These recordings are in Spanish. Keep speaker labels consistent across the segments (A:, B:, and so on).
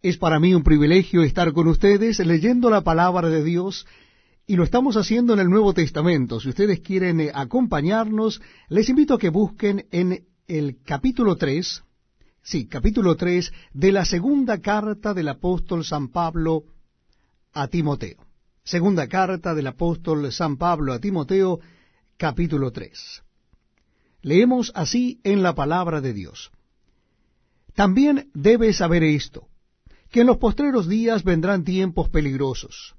A: Es para mí un privilegio estar con ustedes leyendo la palabra de Dios y lo estamos haciendo en el Nuevo Testamento. Si ustedes quieren eh, acompañarnos, les invito a que busquen en el capítulo 3, sí, capítulo 3 de la segunda carta del apóstol San Pablo a Timoteo. Segunda carta del apóstol San Pablo a Timoteo, capítulo 3. Leemos así en la palabra de Dios. También debes saber esto, que en los postreros días vendrán tiempos peligrosos,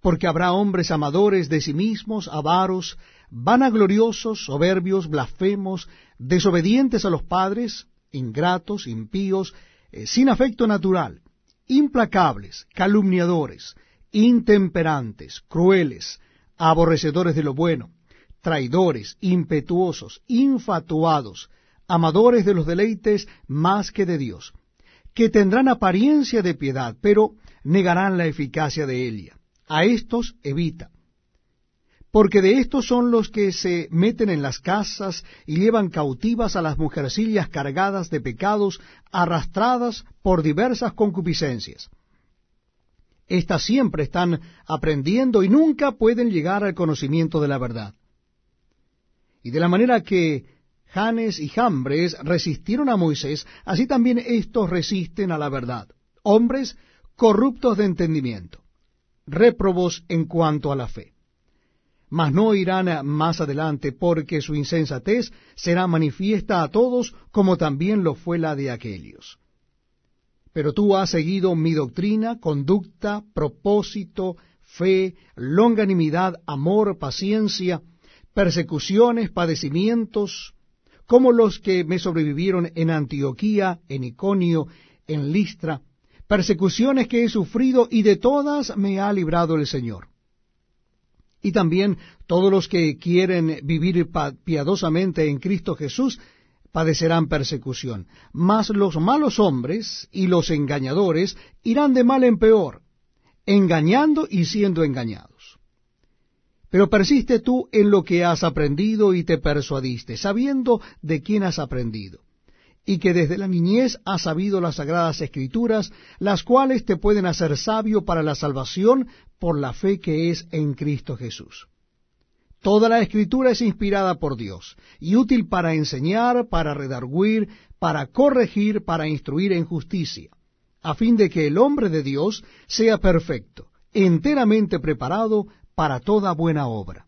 A: porque habrá hombres amadores de sí mismos, avaros, vanagloriosos, soberbios, blasfemos, desobedientes a los padres, ingratos, impíos, eh, sin afecto natural, implacables, calumniadores, intemperantes, crueles, aborrecedores de lo bueno, traidores, impetuosos, infatuados, amadores de los deleites más que de Dios, que tendrán apariencia de piedad, pero negarán la eficacia de ella. A estos evita. Porque de estos son los que se meten en las casas y llevan cautivas a las mujercillas cargadas de pecados, arrastradas por diversas concupiscencias. Estas siempre están aprendiendo y nunca pueden llegar al conocimiento de la verdad. Y de la manera que Janes y Jambres resistieron a Moisés, así también éstos resisten a la verdad. Hombres corruptos de entendimiento, réprobos en cuanto a la fe. Mas no irán más adelante, porque su insensatez será manifiesta a todos, como también lo fue la de aquellos. Pero tú has seguido mi doctrina, conducta, propósito, fe, longanimidad, amor, paciencia, persecuciones, padecimientos, como los que me sobrevivieron en Antioquía, en Iconio, en Listra, persecuciones que he sufrido y de todas me ha librado el Señor. Y también todos los que quieren vivir piadosamente en Cristo Jesús padecerán persecución. Mas los malos hombres y los engañadores irán de mal en peor, engañando y siendo engañados. Pero persiste tú en lo que has aprendido y te persuadiste, sabiendo de quién has aprendido, y que desde la niñez has sabido las sagradas escrituras, las cuales te pueden hacer sabio para la salvación por la fe que es en Cristo Jesús. Toda la escritura es inspirada por Dios y útil para enseñar, para redarguir, para corregir, para instruir en justicia, a fin de que el hombre de Dios sea perfecto, enteramente preparado para toda buena obra.